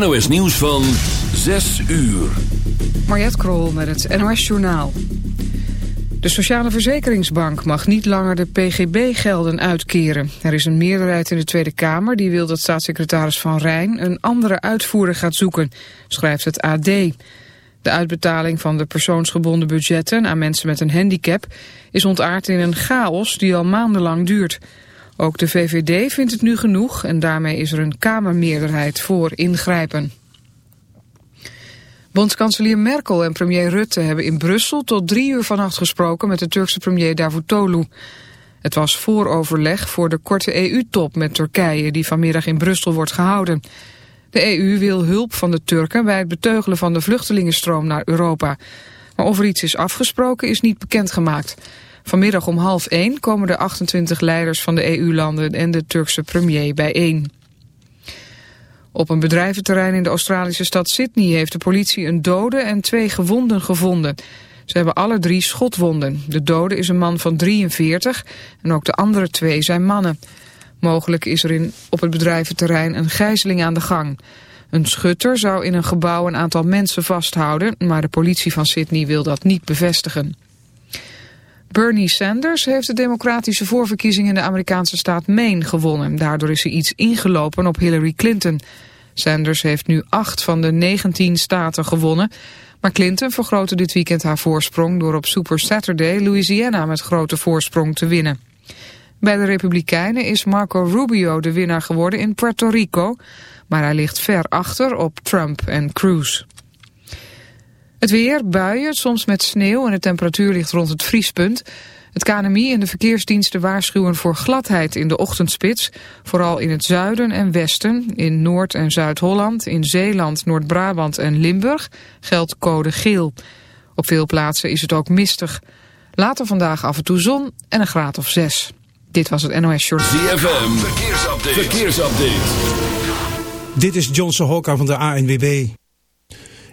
NOS Nieuws van 6 uur. Mariette Krol met het NOS Journaal. De Sociale Verzekeringsbank mag niet langer de PGB-gelden uitkeren. Er is een meerderheid in de Tweede Kamer die wil dat staatssecretaris Van Rijn... een andere uitvoerder gaat zoeken, schrijft het AD. De uitbetaling van de persoonsgebonden budgetten aan mensen met een handicap... is ontaard in een chaos die al maandenlang duurt... Ook de VVD vindt het nu genoeg en daarmee is er een Kamermeerderheid voor ingrijpen. Bondskanselier Merkel en premier Rutte hebben in Brussel tot drie uur vannacht gesproken met de Turkse premier Davutoglu. Het was vooroverleg voor de korte EU-top met Turkije die vanmiddag in Brussel wordt gehouden. De EU wil hulp van de Turken bij het beteugelen van de vluchtelingenstroom naar Europa. Maar of er iets is afgesproken is niet bekendgemaakt. Vanmiddag om half één komen de 28 leiders van de EU-landen en de Turkse premier bijeen. Op een bedrijventerrein in de Australische stad Sydney heeft de politie een dode en twee gewonden gevonden. Ze hebben alle drie schotwonden. De dode is een man van 43 en ook de andere twee zijn mannen. Mogelijk is er in, op het bedrijventerrein een gijzeling aan de gang. Een schutter zou in een gebouw een aantal mensen vasthouden, maar de politie van Sydney wil dat niet bevestigen. Bernie Sanders heeft de democratische voorverkiezing in de Amerikaanse staat Maine gewonnen. Daardoor is hij iets ingelopen op Hillary Clinton. Sanders heeft nu acht van de 19 staten gewonnen. Maar Clinton vergrootte dit weekend haar voorsprong door op Super Saturday Louisiana met grote voorsprong te winnen. Bij de Republikeinen is Marco Rubio de winnaar geworden in Puerto Rico, maar hij ligt ver achter op Trump en Cruz. Het weer, buien, soms met sneeuw en de temperatuur ligt rond het vriespunt. Het KNMI en de verkeersdiensten waarschuwen voor gladheid in de ochtendspits. Vooral in het zuiden en westen, in Noord- en Zuid-Holland, in Zeeland, Noord-Brabant en Limburg geldt code geel. Op veel plaatsen is het ook mistig. Later vandaag af en toe zon en een graad of zes. Dit was het NOS Short. ZFM, verkeersupdate. verkeersupdate. Dit is Johnson Hokka van de ANWB.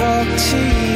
talk to you.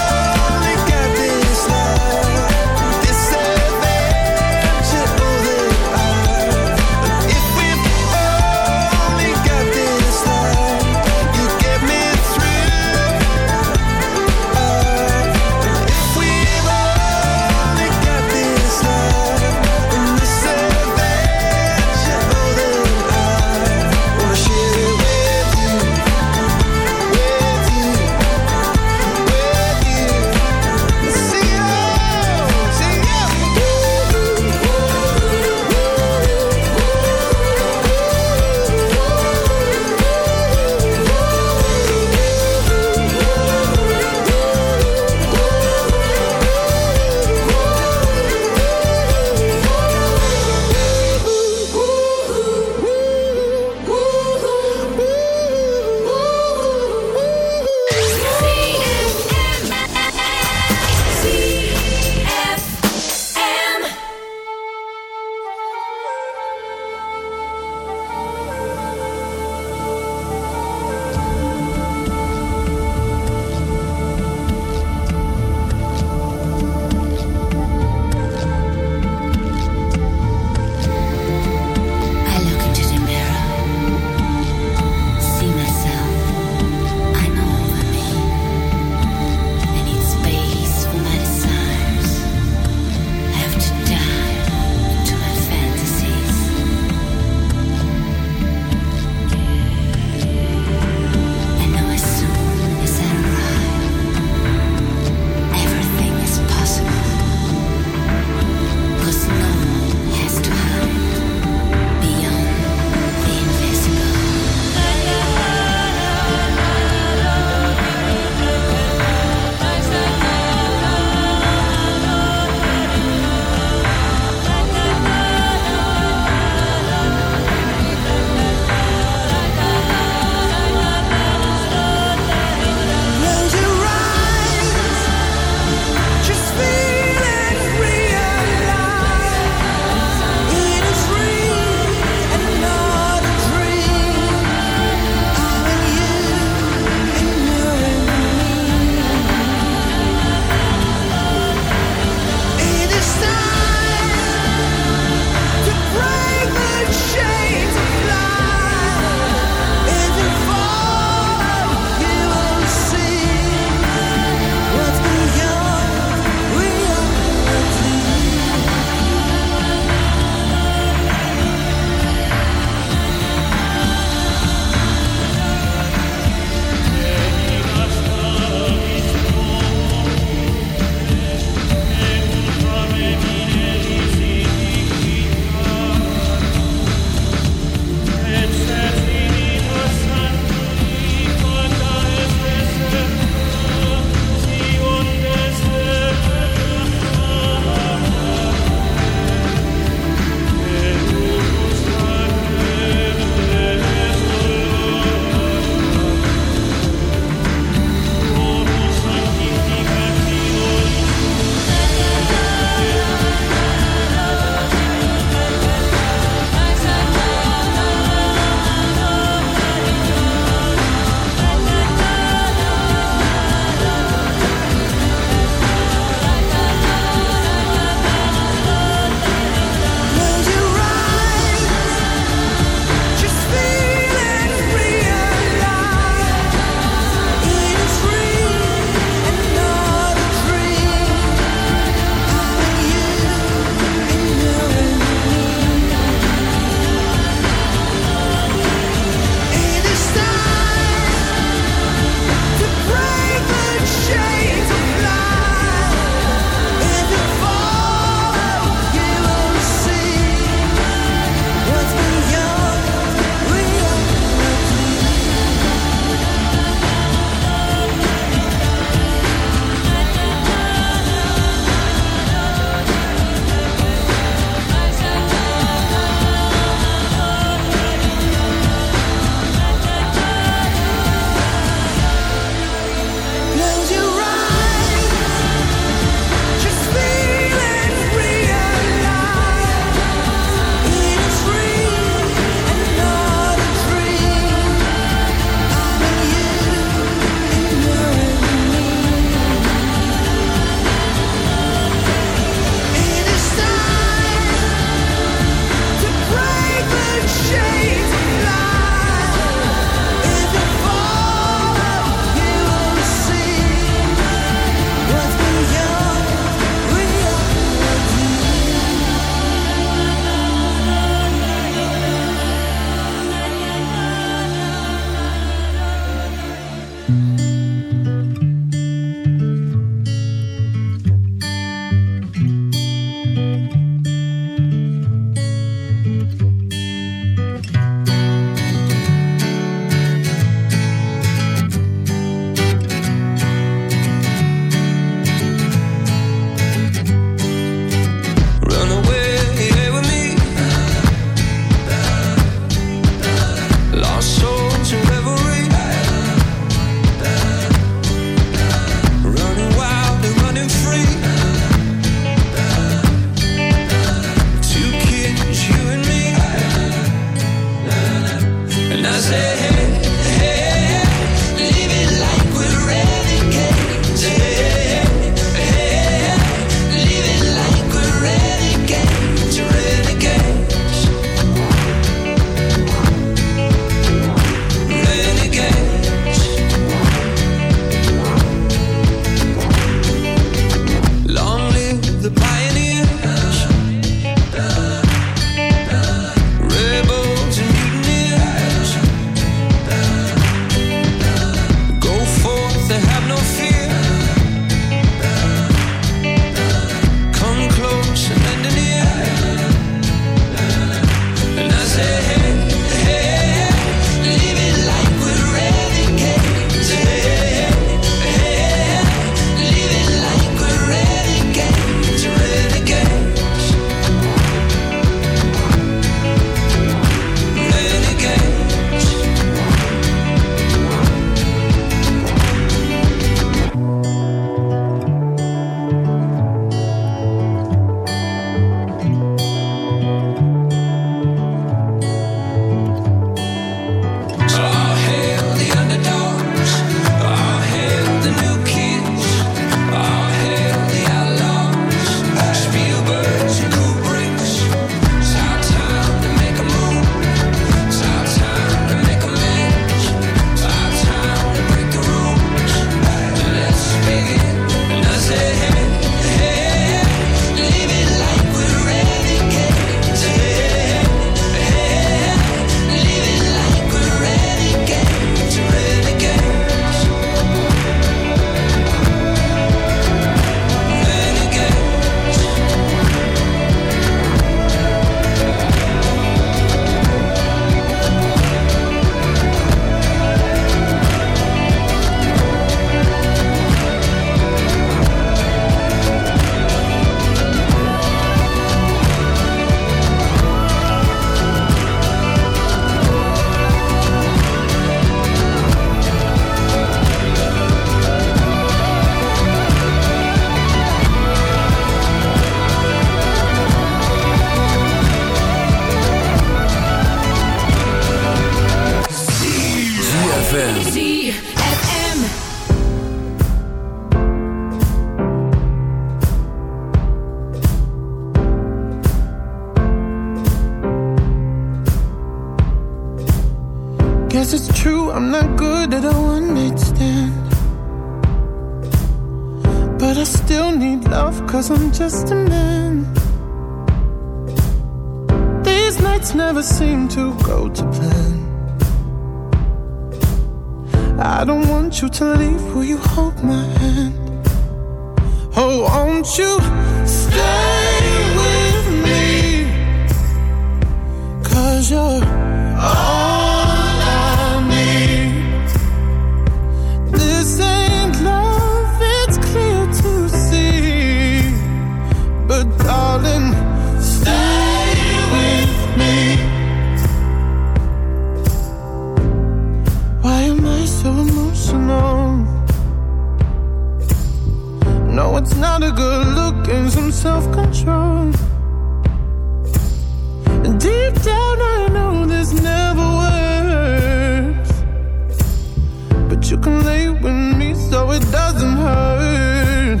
can lay with me so it doesn't hurt.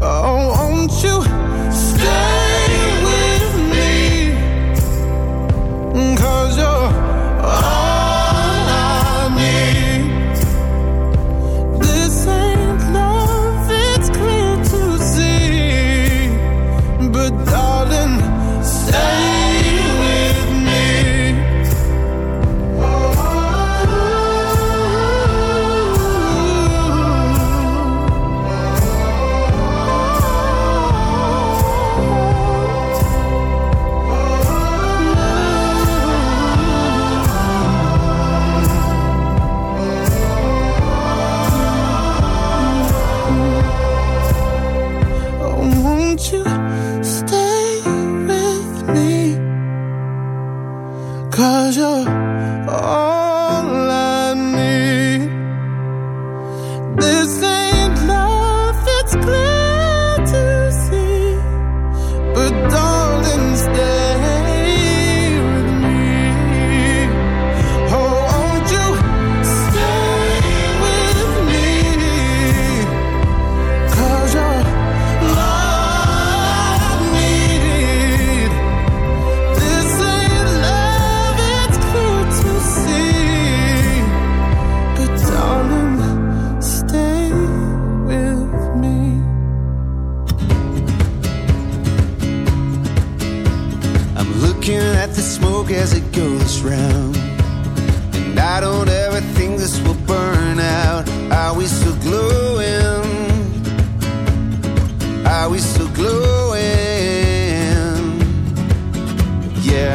Oh, won't you stay?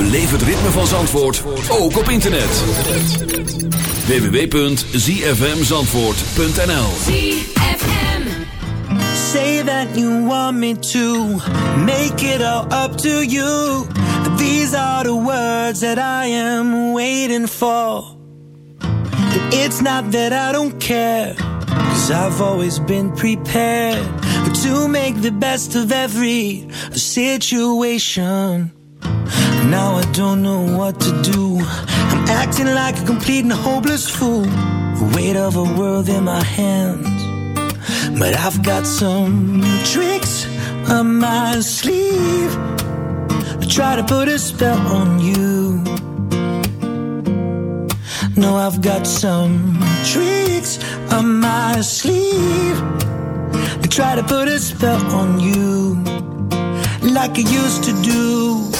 Beleef het ritme van Zandvoort, ook op internet. www.zfmzandvoort.nl ZFM. Say that you want me to make it all up to you. These are the words that I am waiting for. It's not that I don't care, cause I've always been prepared to make the best of every situation. Now I don't know what to do. I'm acting like a complete and hopeless fool. The weight of a world in my hands. But I've got some tricks up my sleeve to try to put a spell on you. No, I've got some tricks up my sleeve to try to put a spell on you like I used to do.